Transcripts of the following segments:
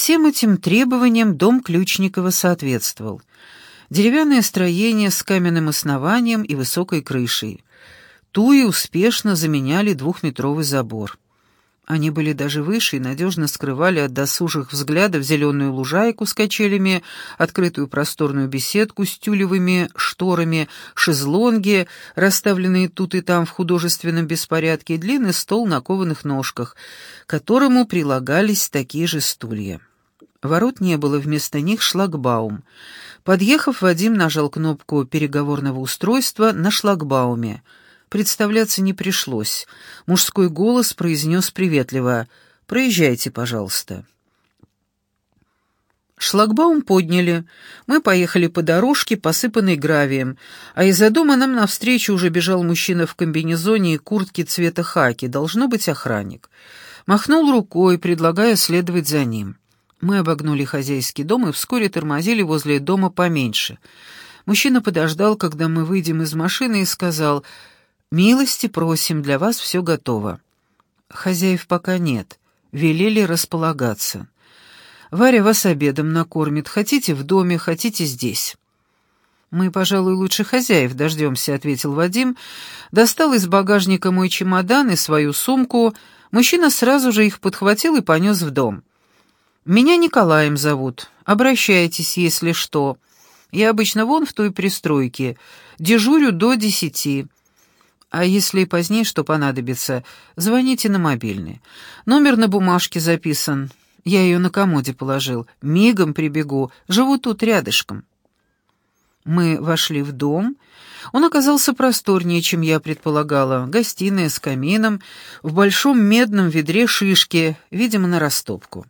Всем этим требованиям дом Ключникова соответствовал. Деревянное строение с каменным основанием и высокой крышей. Туи успешно заменяли двухметровый забор. Они были даже выше и надежно скрывали от досужих взглядов зеленую лужайку с качелями, открытую просторную беседку с тюлевыми шторами, шезлонги, расставленные тут и там в художественном беспорядке, и длинный стол на кованых ножках, к которому прилагались такие же стулья. Ворот не было, вместо них шлагбаум. Подъехав, Вадим нажал кнопку переговорного устройства на шлагбауме — Представляться не пришлось. Мужской голос произнес приветливо «Проезжайте, пожалуйста». Шлагбаум подняли. Мы поехали по дорожке, посыпанной гравием, а из-за дома нам навстречу уже бежал мужчина в комбинезоне и куртке цвета хаки, должно быть охранник. Махнул рукой, предлагая следовать за ним. Мы обогнули хозяйский дом и вскоре тормозили возле дома поменьше. Мужчина подождал, когда мы выйдем из машины, и сказал «Милости просим, для вас все готово». Хозяев пока нет, велели располагаться. Варя вас обедом накормит, хотите в доме, хотите здесь. «Мы, пожалуй, лучше хозяев дождемся», — ответил Вадим. Достал из багажника мой чемодан и свою сумку. Мужчина сразу же их подхватил и понес в дом. «Меня Николаем зовут. Обращайтесь, если что. Я обычно вон в той пристройке. Дежурю до десяти. А если и позднее что понадобится, звоните на мобильный. Номер на бумажке записан. Я ее на комоде положил. Мигом прибегу. Живу тут рядышком. Мы вошли в дом. Он оказался просторнее, чем я предполагала. Гостиная с камином, в большом медном ведре шишки, видимо, на растопку.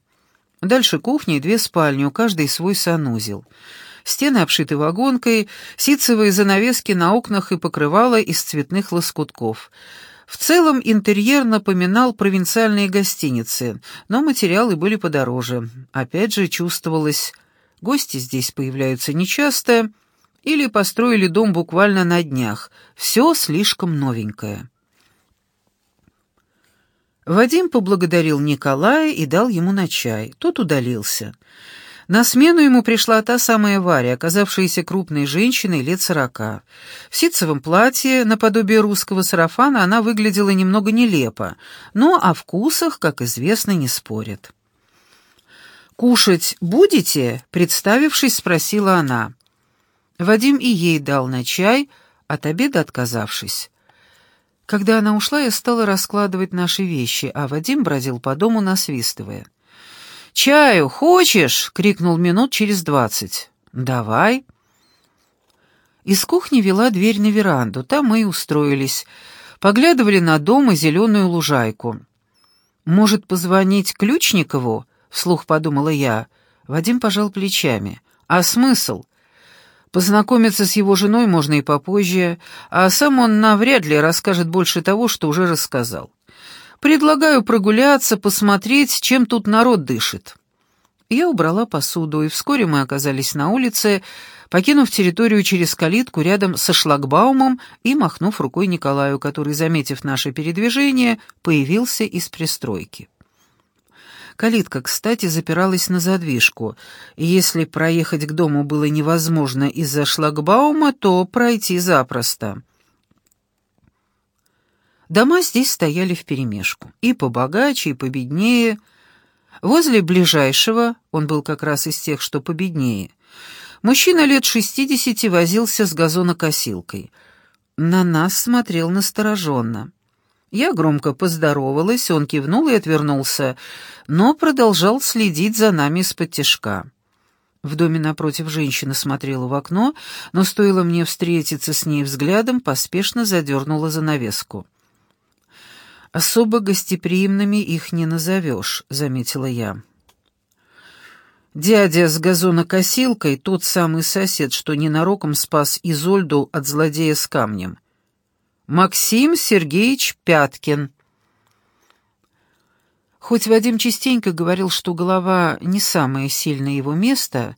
Дальше кухня и две спальни, у каждой свой санузел. Стены обшиты вагонкой, ситцевые занавески на окнах и покрывало из цветных лоскутков. В целом интерьер напоминал провинциальные гостиницы, но материалы были подороже. Опять же чувствовалось, гости здесь появляются нечасто или построили дом буквально на днях. Все слишком новенькое. Вадим поблагодарил Николая и дал ему на чай. Тот удалился. На смену ему пришла та самая Варя, оказавшаяся крупной женщиной лет сорока. В ситцевом платье, наподобие русского сарафана, она выглядела немного нелепо, но о вкусах, как известно, не спорят. «Кушать будете?» — представившись, спросила она. Вадим и ей дал на чай, от обеда отказавшись. Когда она ушла, я стала раскладывать наши вещи, а Вадим бродил по дому, насвистывая. «Чаю хочешь?» — крикнул минут через двадцать. «Давай». Из кухни вела дверь на веранду, там мы и устроились. Поглядывали на дом и зеленую лужайку. «Может, позвонить Ключникову?» — вслух подумала я. Вадим пожал плечами. «А смысл? Познакомиться с его женой можно и попозже, а сам он навряд ли расскажет больше того, что уже рассказал. Предлагаю прогуляться, посмотреть, чем тут народ дышит». Я убрала посуду, и вскоре мы оказались на улице, покинув территорию через калитку рядом со шлагбаумом и махнув рукой Николаю, который, заметив наше передвижение, появился из пристройки. Калитка, кстати, запиралась на задвижку, и если проехать к дому было невозможно из-за шлагбаума, то пройти запросто. Дома здесь стояли вперемешку, и побогаче, и победнее. Возле ближайшего, он был как раз из тех, что победнее, мужчина лет шестидесяти возился с газонокосилкой. На нас смотрел настороженно. Я громко поздоровалась, он кивнул и отвернулся, но продолжал следить за нами из-под тяжка. В доме напротив женщина смотрела в окно, но стоило мне встретиться с ней взглядом, поспешно задернула занавеску. «Особо гостеприимными их не назовешь», — заметила я. Дядя с газонокосилкой, тот самый сосед, что ненароком спас Изольду от злодея с камнем. Максим Сергеевич Пяткин. Хоть Вадим частенько говорил, что голова не самое сильное его место,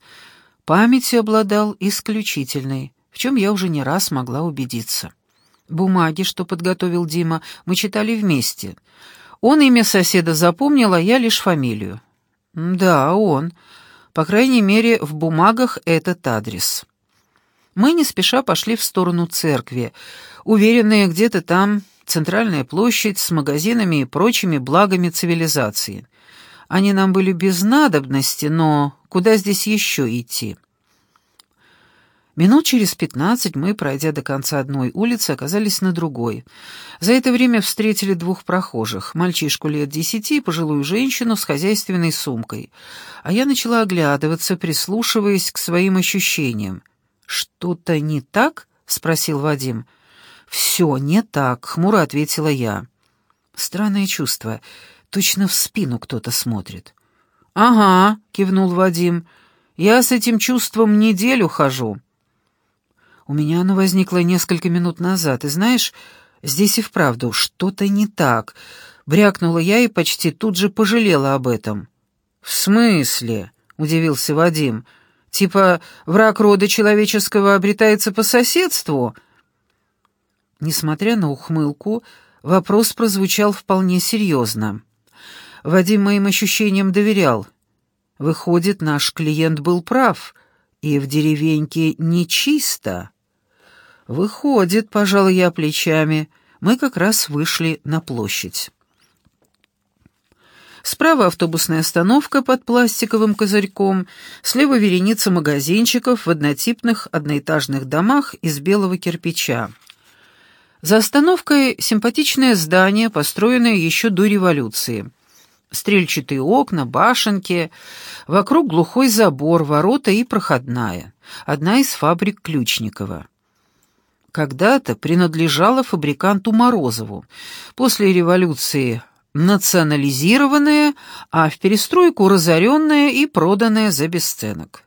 памятью обладал исключительной, в чем я уже не раз могла убедиться. Бумаги, что подготовил Дима, мы читали вместе. Он имя соседа запомнил, а я лишь фамилию. «Да, он. По крайней мере, в бумагах этот адрес». Мы не спеша пошли в сторону церкви, уверенные где-то там центральная площадь с магазинами и прочими благами цивилизации. Они нам были без надобности, но куда здесь еще идти? Минут через пятнадцать мы, пройдя до конца одной улицы, оказались на другой. За это время встретили двух прохожих, мальчишку лет десяти и пожилую женщину с хозяйственной сумкой. А я начала оглядываться, прислушиваясь к своим ощущениям. «Что-то не так?» — спросил Вадим. «Все не так», — хмуро ответила я. Странное чувство. Точно в спину кто-то смотрит. «Ага», — кивнул Вадим. «Я с этим чувством неделю хожу». У меня оно возникло несколько минут назад, и знаешь, здесь и вправду что-то не так. Брякнула я и почти тут же пожалела об этом. «В смысле?» — удивился Вадим. «Типа враг рода человеческого обретается по соседству?» Несмотря на ухмылку, вопрос прозвучал вполне серьезно. Вадим моим ощущениям доверял. Выходит, наш клиент был прав, и в деревеньке нечисто. «Выходит», — пожал я плечами, — «мы как раз вышли на площадь». Справа автобусная остановка под пластиковым козырьком, слева вереница магазинчиков в однотипных одноэтажных домах из белого кирпича. За остановкой симпатичное здание, построенное еще до революции. Стрельчатые окна, башенки, вокруг глухой забор, ворота и проходная. Одна из фабрик Ключникова когда-то принадлежала фабриканту Морозову. После революции национализированная, а в перестройку разоренная и проданная за бесценок.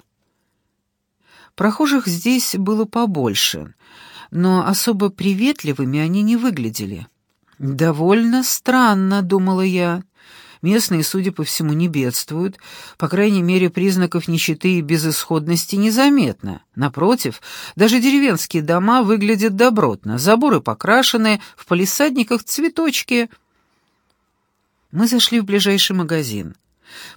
Прохожих здесь было побольше, но особо приветливыми они не выглядели. «Довольно странно», — думала я. Местные, судя по всему, не бедствуют, по крайней мере, признаков нищеты и безысходности незаметно. Напротив, даже деревенские дома выглядят добротно, заборы покрашены, в палисадниках цветочки. Мы зашли в ближайший магазин.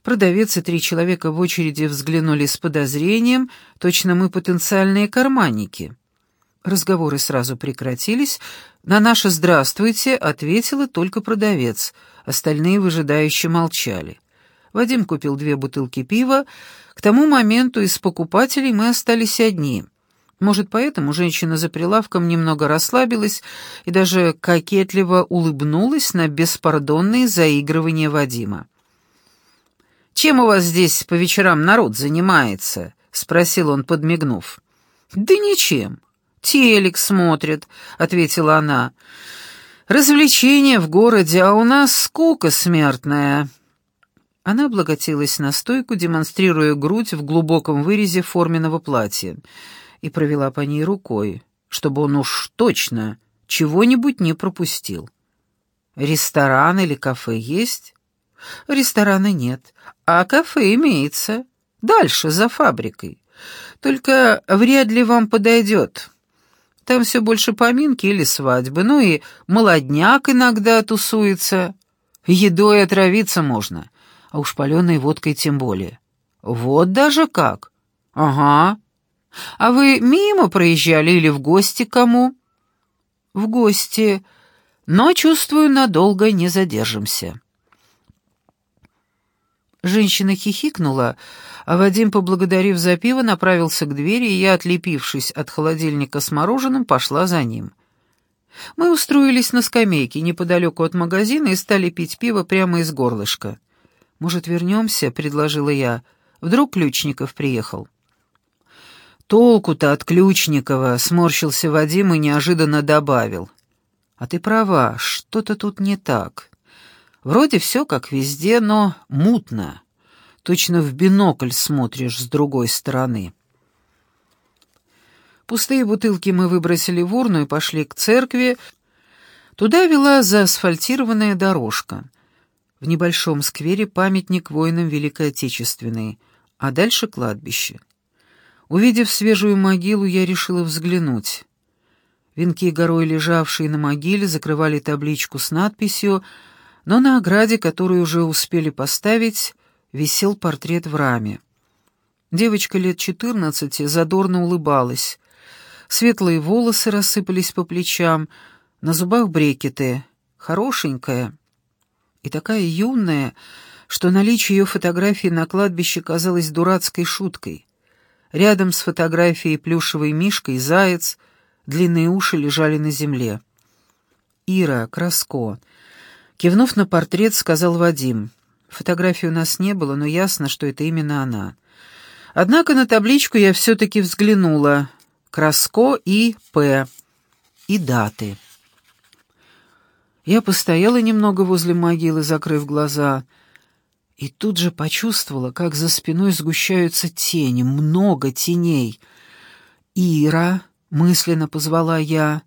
Продавец и три человека в очереди взглянули с подозрением, точно мы потенциальные карманники. Разговоры сразу прекратились. На наше «здравствуйте» ответила только продавец — остальные выжидающе молчали. Вадим купил две бутылки пива. К тому моменту из покупателей мы остались одни. Может, поэтому женщина за прилавком немного расслабилась и даже кокетливо улыбнулась на беспардонные заигрывания Вадима. «Чем у вас здесь по вечерам народ занимается?» — спросил он, подмигнув. «Да ничем. Телек смотрит», — ответила она. Развлечения в городе, а у нас скука смертная». Она облокотилась на стойку, демонстрируя грудь в глубоком вырезе форменного платья, и провела по ней рукой, чтобы он уж точно чего-нибудь не пропустил. «Ресторан или кафе есть?» «Ресторана нет, а кафе имеется. Дальше, за фабрикой. Только вряд ли вам подойдет». Там все больше поминки или свадьбы, ну и молодняк иногда тусуется. Едой отравиться можно, а уж паленой водкой тем более. Вот даже как. Ага. А вы мимо проезжали или в гости кому? В гости, но, чувствую, надолго не задержимся. Женщина хихикнула, а Вадим, поблагодарив за пиво, направился к двери, и я, отлепившись от холодильника с мороженым, пошла за ним. Мы устроились на скамейке неподалеку от магазина и стали пить пиво прямо из горлышка. «Может, вернемся?» — предложила я. «Вдруг Ключников приехал?» «Толку-то от Ключникова!» — сморщился Вадим и неожиданно добавил. «А ты права, что-то тут не так». Вроде все как везде, но мутно. Точно в бинокль смотришь с другой стороны. Пустые бутылки мы выбросили в урну и пошли к церкви. Туда вела заасфальтированная дорожка. В небольшом сквере памятник воинам Великой Отечественной, а дальше кладбище. Увидев свежую могилу, я решила взглянуть. Венки горой, лежавшие на могиле, закрывали табличку с надписью но на ограде, которую уже успели поставить, висел портрет в раме. Девочка лет четырнадцати задорно улыбалась. Светлые волосы рассыпались по плечам, на зубах брекеты. Хорошенькая. И такая юная, что наличие ее фотографии на кладбище казалось дурацкой шуткой. Рядом с фотографией плюшевой мишка и заяц, длинные уши лежали на земле. «Ира, Краско». Кивнув на портрет, сказал Вадим. Фотографии у нас не было, но ясно, что это именно она. Однако на табличку я все-таки взглянула. Краско и П. И даты. Я постояла немного возле могилы, закрыв глаза, и тут же почувствовала, как за спиной сгущаются тени, много теней. «Ира!» — мысленно позвала я.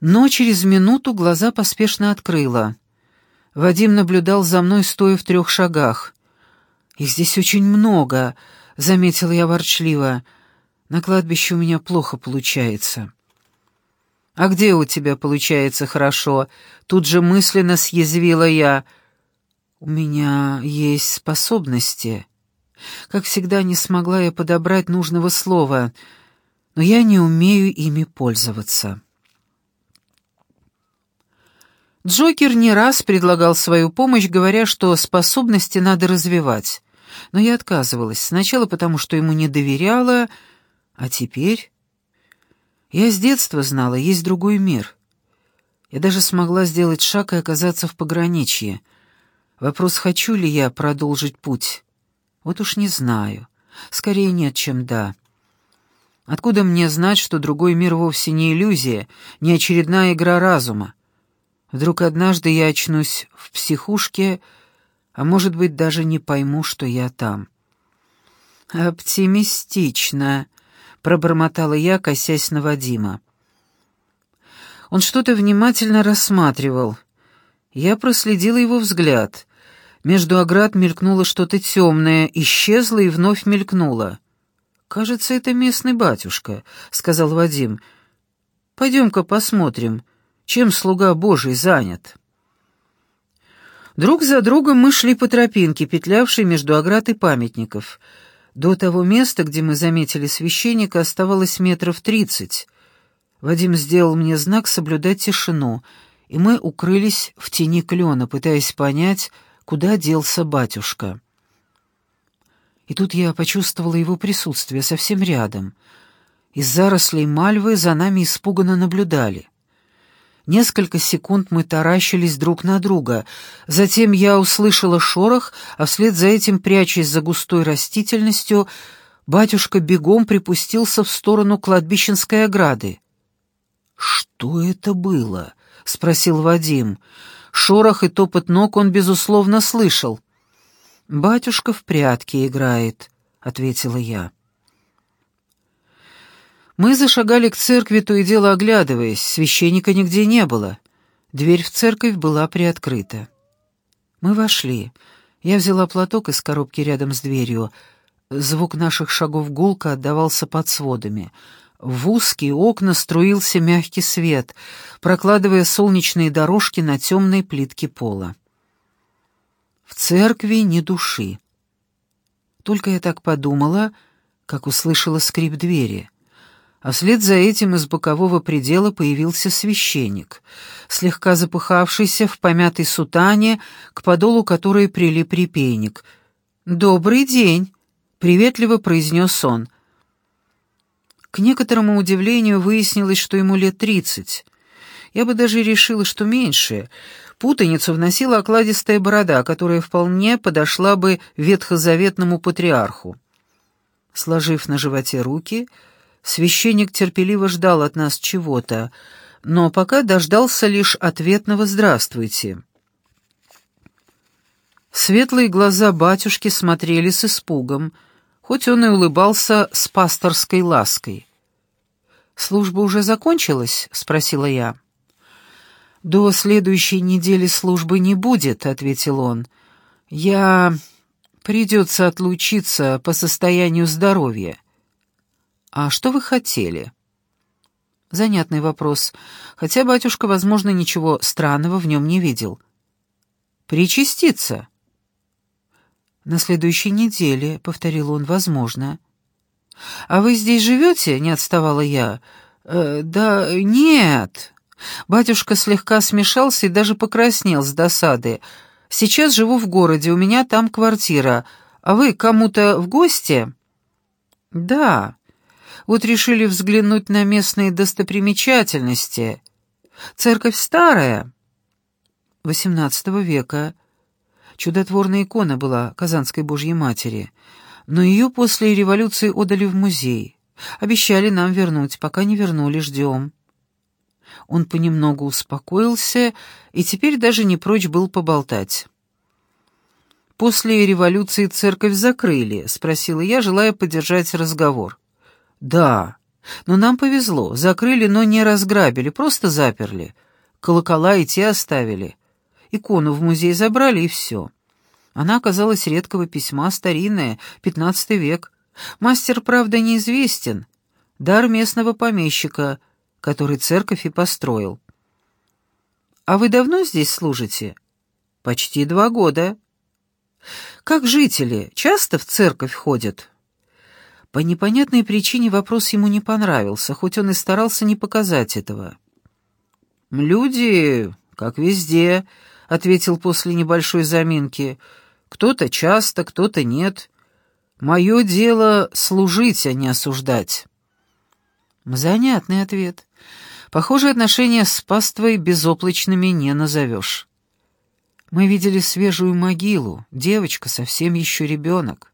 Но через минуту глаза поспешно открыла. Вадим наблюдал за мной, стоя в трех шагах. «Их здесь очень много», — заметила я ворчливо. «На кладбище у меня плохо получается». «А где у тебя получается хорошо?» Тут же мысленно съязвила я. «У меня есть способности». Как всегда, не смогла я подобрать нужного слова, но я не умею ими пользоваться. Джокер не раз предлагал свою помощь, говоря, что способности надо развивать. Но я отказывалась. Сначала потому, что ему не доверяла, а теперь... Я с детства знала, есть другой мир. Я даже смогла сделать шаг и оказаться в пограничье. Вопрос, хочу ли я продолжить путь? Вот уж не знаю. Скорее нет, чем да. Откуда мне знать, что другой мир вовсе не иллюзия, не очередная игра разума? Вдруг однажды я очнусь в психушке, а может быть, даже не пойму, что я там. «Оптимистично», — пробормотала я, косясь на Вадима. Он что-то внимательно рассматривал. Я проследила его взгляд. Между оград мелькнуло что-то темное, исчезло и вновь мелькнуло. «Кажется, это местный батюшка», — сказал Вадим. «Пойдем-ка посмотрим» чем слуга Божий занят. Друг за другом мы шли по тропинке, петлявшей между оград и памятников. До того места, где мы заметили священника, оставалось метров тридцать. Вадим сделал мне знак соблюдать тишину, и мы укрылись в тени клена, пытаясь понять, куда делся батюшка. И тут я почувствовала его присутствие совсем рядом. Из зарослей мальвы за нами испуганно наблюдали. Несколько секунд мы таращились друг на друга. Затем я услышала шорох, а вслед за этим, прячась за густой растительностью, батюшка бегом припустился в сторону кладбищенской ограды. «Что это было?» — спросил Вадим. Шорох и топот ног он, безусловно, слышал. «Батюшка в прятки играет», — ответила я. Мы зашагали к церкви, то и дело оглядываясь. Священника нигде не было. Дверь в церковь была приоткрыта. Мы вошли. Я взяла платок из коробки рядом с дверью. Звук наших шагов гулко отдавался под сводами. В узкие окна струился мягкий свет, прокладывая солнечные дорожки на темной плитке пола. В церкви ни души. Только я так подумала, как услышала скрип двери — а вслед за этим из бокового предела появился священник, слегка запыхавшийся в помятой сутане, к подолу которой прилип репейник. «Добрый день!» — приветливо произнес он. К некоторому удивлению выяснилось, что ему лет тридцать. Я бы даже решила, что меньше. Путаницу вносила окладистая борода, которая вполне подошла бы ветхозаветному патриарху. Сложив на животе руки, — Священник терпеливо ждал от нас чего-то, но пока дождался лишь ответного «здравствуйте». Светлые глаза батюшки смотрели с испугом, хоть он и улыбался с пасторской лаской. «Служба уже закончилась?» — спросила я. «До следующей недели службы не будет», — ответил он. «Я... придется отлучиться по состоянию здоровья. «А что вы хотели?» Занятный вопрос, хотя батюшка, возможно, ничего странного в нем не видел. «Причаститься?» «На следующей неделе», — повторил он, — «возможно». «А вы здесь живете?» — не отставала я. «Э, «Да нет». Батюшка слегка смешался и даже покраснел с досады. «Сейчас живу в городе, у меня там квартира. А вы кому-то в гости?» «Да. Вот решили взглянуть на местные достопримечательности. Церковь старая, XVIII века. Чудотворная икона была Казанской Божьей Матери, но ее после революции отдали в музей. Обещали нам вернуть, пока не вернули, ждем». Он понемногу успокоился и теперь даже не прочь был поболтать. «После революции церковь закрыли?» — спросила я, желая поддержать разговор. «Да, но нам повезло. Закрыли, но не разграбили, просто заперли. Колокола и те оставили. Икону в музей забрали, и все. Она оказалась редкого письма, старинная, пятнадцатый век. Мастер, правда, неизвестен. Дар местного помещика, который церковь и построил. «А вы давно здесь служите?» «Почти два года». Как жители часто в церковь ходят? По непонятной причине вопрос ему не понравился, хоть он и старался не показать этого. «Люди, как везде», — ответил после небольшой заминки. «Кто-то часто, кто-то нет. Мое дело — служить, а не осуждать». Занятный ответ. Похоже, отношения с паствой безоплачными не назовешь. Мы видели свежую могилу, девочка совсем еще ребенок.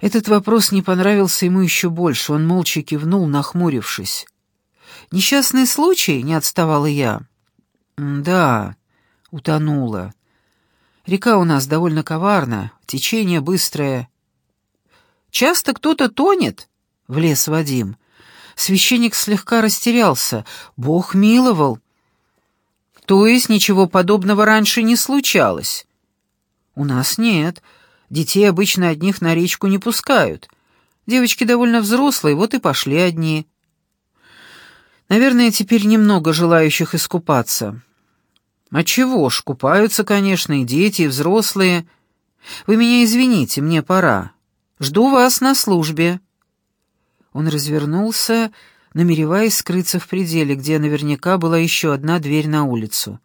Этот вопрос не понравился ему еще больше, он молча кивнул, нахмурившись. «Несчастный случай?» — не отставала я. «Да, утонула. Река у нас довольно коварна, течение быстрое». «Часто кто-то тонет?» — влез Вадим. Священник слегка растерялся. «Бог миловал». То есть ничего подобного раньше не случалось? У нас нет. Детей обычно одних на речку не пускают. Девочки довольно взрослые, вот и пошли одни. Наверное, теперь немного желающих искупаться. А чего ж, купаются, конечно, и дети, и взрослые. Вы меня извините, мне пора. Жду вас на службе. Он развернулся намереваясь скрыться в пределе, где наверняка была еще одна дверь на улицу.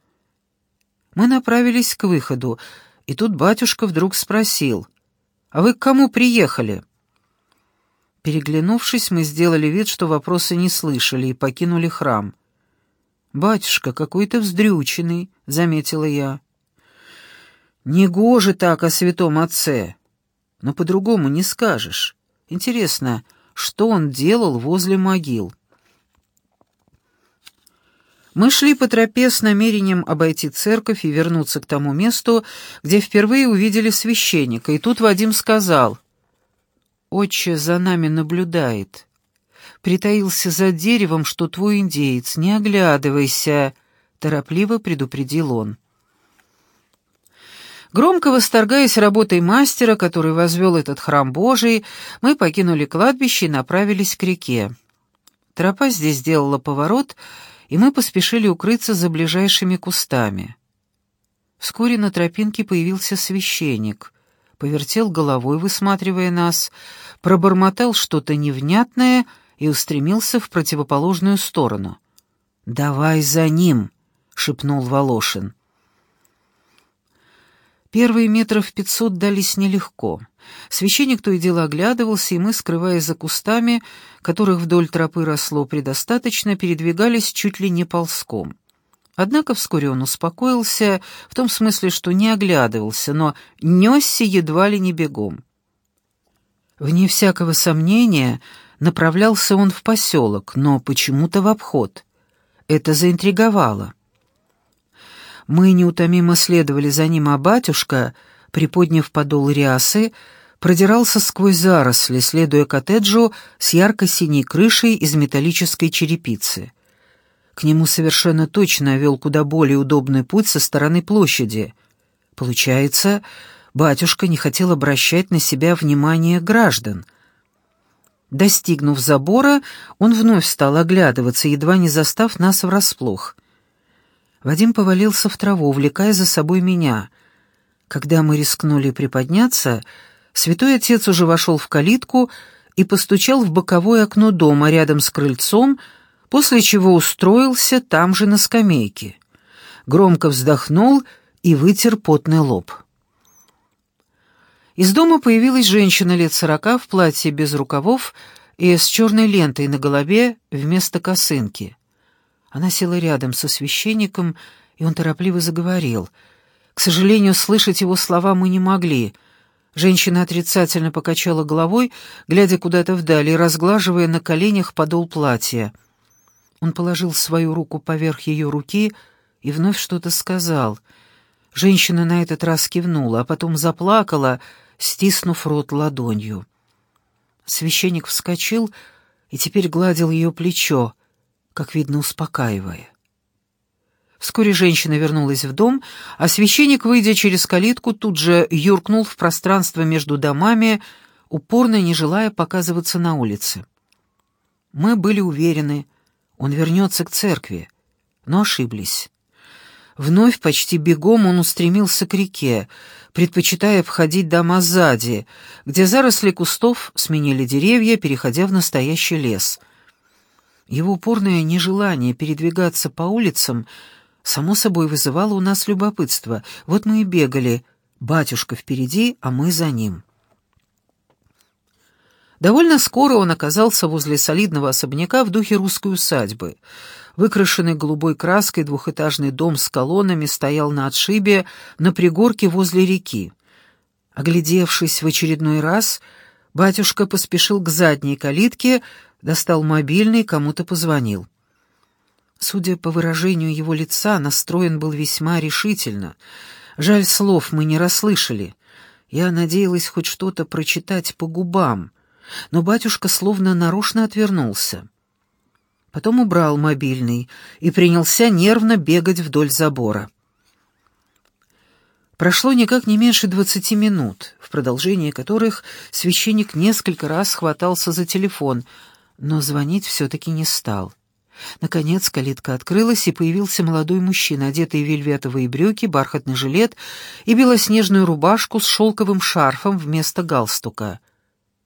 Мы направились к выходу, и тут батюшка вдруг спросил, «А вы к кому приехали?» Переглянувшись, мы сделали вид, что вопросы не слышали, и покинули храм. «Батюшка, какой то вздрюченный», — заметила я. «Негоже так о святом отце, но по-другому не скажешь. Интересно, что он делал возле могил. Мы шли по тропе с намерением обойти церковь и вернуться к тому месту, где впервые увидели священника, и тут Вадим сказал, «Отче за нами наблюдает. Притаился за деревом, что твой индеец, не оглядывайся», — торопливо предупредил он. Громко восторгаясь работой мастера, который возвел этот храм Божий, мы покинули кладбище и направились к реке. Тропа здесь сделала поворот, и мы поспешили укрыться за ближайшими кустами. Вскоре на тропинке появился священник, повертел головой, высматривая нас, пробормотал что-то невнятное и устремился в противоположную сторону. «Давай за ним!» — шепнул Волошин. Первые метров пятьсот дались нелегко. Священник то и дело оглядывался, и мы, скрываясь за кустами, которых вдоль тропы росло предостаточно, передвигались чуть ли не ползком. Однако вскоре он успокоился, в том смысле, что не оглядывался, но несся едва ли не бегом. Вне всякого сомнения, направлялся он в поселок, но почему-то в обход. Это заинтриговало. Мы неутомимо следовали за ним, а батюшка, приподняв подол рясы, продирался сквозь заросли, следуя коттеджу с ярко-синей крышей из металлической черепицы. К нему совершенно точно вел куда более удобный путь со стороны площади. Получается, батюшка не хотел обращать на себя внимание граждан. Достигнув забора, он вновь стал оглядываться, едва не застав нас врасплох — Вадим повалился в траву, увлекая за собой меня. Когда мы рискнули приподняться, святой отец уже вошел в калитку и постучал в боковое окно дома рядом с крыльцом, после чего устроился там же на скамейке. Громко вздохнул и вытер потный лоб. Из дома появилась женщина лет сорока в платье без рукавов и с черной лентой на голове вместо косынки. Она села рядом со священником, и он торопливо заговорил. К сожалению, слышать его слова мы не могли. Женщина отрицательно покачала головой, глядя куда-то вдали, разглаживая на коленях подол платья. Он положил свою руку поверх ее руки и вновь что-то сказал. Женщина на этот раз кивнула, а потом заплакала, стиснув рот ладонью. Священник вскочил и теперь гладил ее плечо, как видно, успокаивая. Вскоре женщина вернулась в дом, а священник, выйдя через калитку, тут же юркнул в пространство между домами, упорно не желая показываться на улице. Мы были уверены, он вернется к церкви, но ошиблись. Вновь почти бегом он устремился к реке, предпочитая обходить дома сзади, где заросли кустов сменили деревья, переходя в настоящий лес. Его упорное нежелание передвигаться по улицам само собой вызывало у нас любопытство. Вот мы и бегали, батюшка впереди, а мы за ним. Довольно скоро он оказался возле солидного особняка в духе русской усадьбы — Выкрашенный голубой краской двухэтажный дом с колоннами стоял на отшибе на пригорке возле реки. Оглядевшись в очередной раз, батюшка поспешил к задней калитке, достал мобильный, кому-то позвонил. Судя по выражению его лица, настроен был весьма решительно. Жаль, слов мы не расслышали. Я надеялась хоть что-то прочитать по губам, но батюшка словно нарочно отвернулся. Потом убрал мобильный и принялся нервно бегать вдоль забора. Прошло никак не меньше двадцати минут, в продолжении которых священник несколько раз хватался за телефон, но звонить все-таки не стал. Наконец калитка открылась, и появился молодой мужчина, одетый в вельветовые брюки, бархатный жилет и белоснежную рубашку с шелковым шарфом вместо галстука.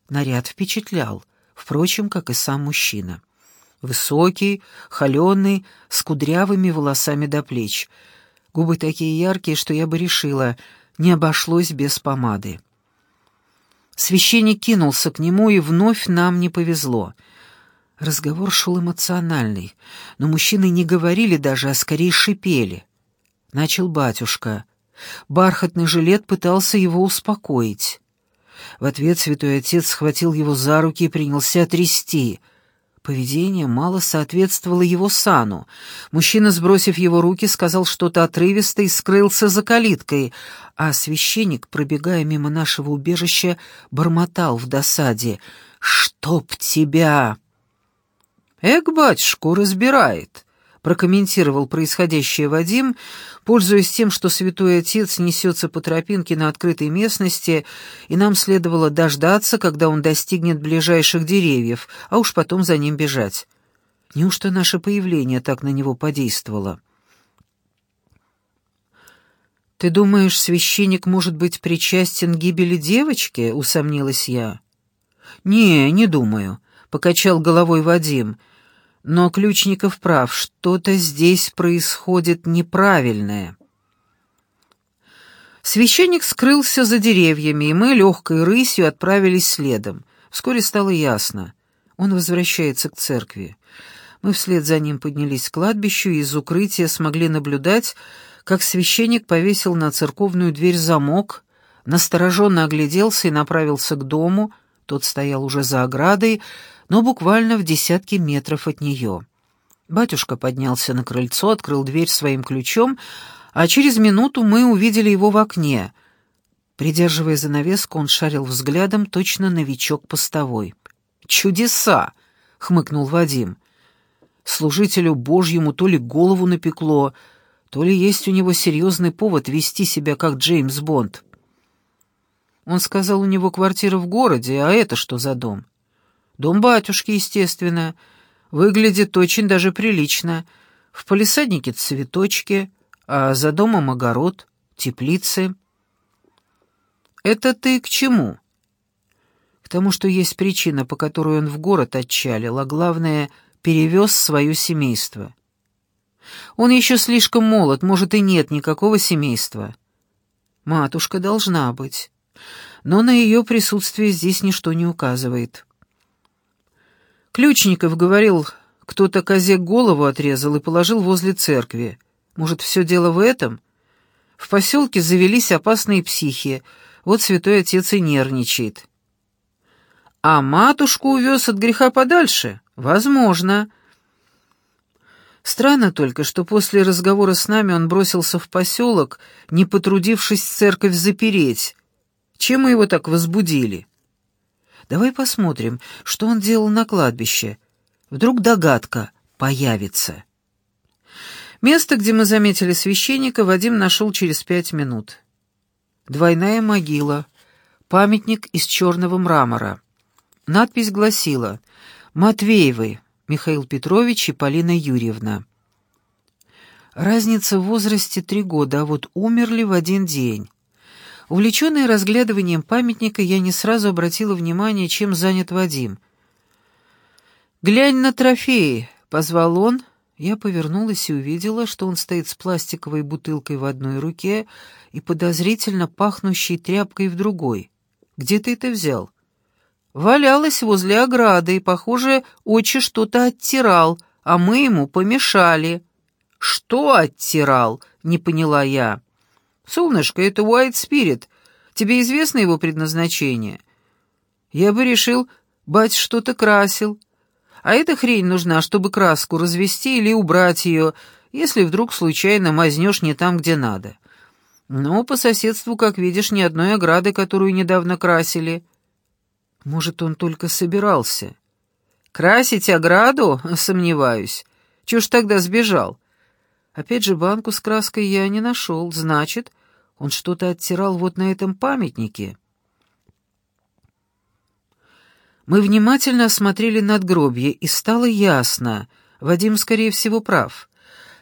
Наряд впечатлял, впрочем, как и сам мужчина. Высокий, холеный, с кудрявыми волосами до плеч. Губы такие яркие, что я бы решила, не обошлось без помады. Священник кинулся к нему, и вновь нам не повезло. Разговор шел эмоциональный, но мужчины не говорили даже, а скорее шипели. Начал батюшка. Бархатный жилет пытался его успокоить. В ответ святой отец схватил его за руки и принялся трясти — Поведение мало соответствовало его сану. Мужчина, сбросив его руки, сказал что-то отрывисто и скрылся за калиткой, а священник, пробегая мимо нашего убежища, бормотал в досаде «Чтоб тебя!» «Эк, батюшку, разбирает!» прокомментировал происходящее Вадим, пользуясь тем, что святой отец несется по тропинке на открытой местности, и нам следовало дождаться, когда он достигнет ближайших деревьев, а уж потом за ним бежать. Неужто наше появление так на него подействовало? «Ты думаешь, священник может быть причастен к гибели девочки?» — усомнилась я. «Не, не думаю», — покачал головой Вадим. Но Ключников прав, что-то здесь происходит неправильное. Священник скрылся за деревьями, и мы легкой рысью отправились следом. Вскоре стало ясно. Он возвращается к церкви. Мы вслед за ним поднялись к кладбищу и из укрытия смогли наблюдать, как священник повесил на церковную дверь замок, настороженно огляделся и направился к дому, тот стоял уже за оградой, но буквально в десятке метров от нее. Батюшка поднялся на крыльцо, открыл дверь своим ключом, а через минуту мы увидели его в окне. Придерживая занавеску, он шарил взглядом точно новичок постовой. «Чудеса!» — хмыкнул Вадим. «Служителю Божьему то ли голову напекло, то ли есть у него серьезный повод вести себя как Джеймс Бонд». Он сказал, у него квартира в городе, а это что за дом? Дом батюшки, естественно. Выглядит очень даже прилично. В палисаднике цветочки, а за домом огород, теплицы. «Это ты к чему?» «К тому, что есть причина, по которой он в город отчалил, а главное, перевез свое семейство. Он еще слишком молод, может, и нет никакого семейства. Матушка должна быть, но на ее присутствие здесь ничто не указывает». Ключников говорил, кто-то козе голову отрезал и положил возле церкви. Может, все дело в этом? В поселке завелись опасные психи, вот святой отец и нервничает. А матушку увез от греха подальше? Возможно. Странно только, что после разговора с нами он бросился в поселок, не потрудившись церковь запереть. Чем мы его так возбудили? Давай посмотрим, что он делал на кладбище. Вдруг догадка появится. Место, где мы заметили священника, Вадим нашел через пять минут. Двойная могила, памятник из черного мрамора. Надпись гласила «Матвеевы, Михаил Петрович и Полина Юрьевна». Разница в возрасте три года, а вот умерли в один день. Увлеченная разглядыванием памятника, я не сразу обратила внимание, чем занят Вадим. «Глянь на трофеи», — позвал он, — я повернулась и увидела, что он стоит с пластиковой бутылкой в одной руке и подозрительно пахнущей тряпкой в другой. «Где ты это взял?» «Валялась возле ограды, и, похоже, отче что-то оттирал, а мы ему помешали». «Что оттирал?» — не поняла я. «Солнышко, это White Spirit. Тебе известно его предназначение?» «Я бы решил, бать что-то красил, а эта хрень нужна, чтобы краску развести или убрать ее, если вдруг случайно мазнешь не там, где надо. Но по соседству, как видишь, ни одной ограды, которую недавно красили. Может, он только собирался. Красить ограду? Сомневаюсь. Чего ж тогда сбежал? Опять же, банку с краской я не нашел. Значит, он что-то оттирал вот на этом памятнике. Мы внимательно осмотрели надгробье, и стало ясно, Вадим, скорее всего, прав.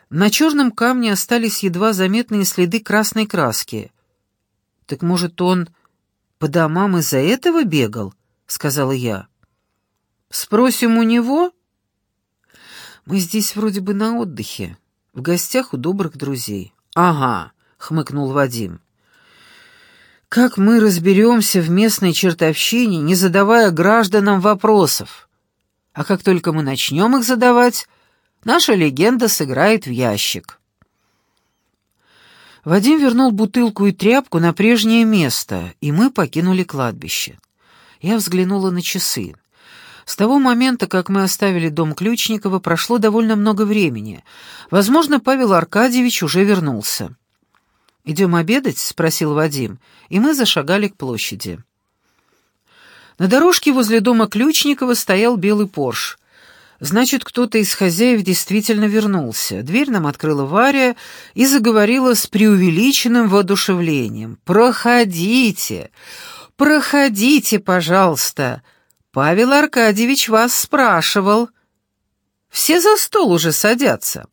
На черном камне остались едва заметные следы красной краски. «Так, может, он по домам из-за этого бегал?» — сказала я. «Спросим у него?» «Мы здесь вроде бы на отдыхе, в гостях у добрых друзей». «Ага», — хмыкнул Вадим. Как мы разберемся в местной чертовщине, не задавая гражданам вопросов? А как только мы начнем их задавать, наша легенда сыграет в ящик. Вадим вернул бутылку и тряпку на прежнее место, и мы покинули кладбище. Я взглянула на часы. С того момента, как мы оставили дом Ключникова, прошло довольно много времени. Возможно, Павел Аркадьевич уже вернулся. «Идем обедать?» — спросил Вадим, и мы зашагали к площади. На дорожке возле дома Ключникова стоял белый Порш. Значит, кто-то из хозяев действительно вернулся. Дверь нам открыла Варя и заговорила с преувеличенным воодушевлением. «Проходите! Проходите, пожалуйста! Павел Аркадьевич вас спрашивал!» «Все за стол уже садятся!»